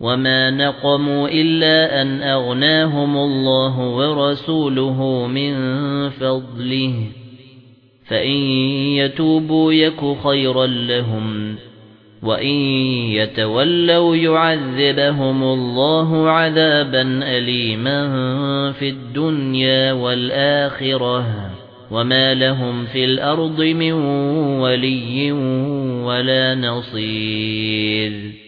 وما نقموا إلا أن أغناهم الله ورسوله من فضله فإن يتوبوا يك خيرا لهم وَإِن يَتَوَلَّوْا يُعَذِّبْهُمُ اللَّهُ عَذَابًا أَلِيمًا فِي الدُّنْيَا وَالْآخِرَةِ وَمَا لَهُمْ فِي الْأَرْضِ مِنْ وَلِيٍّ وَلَا نَصِيرٍ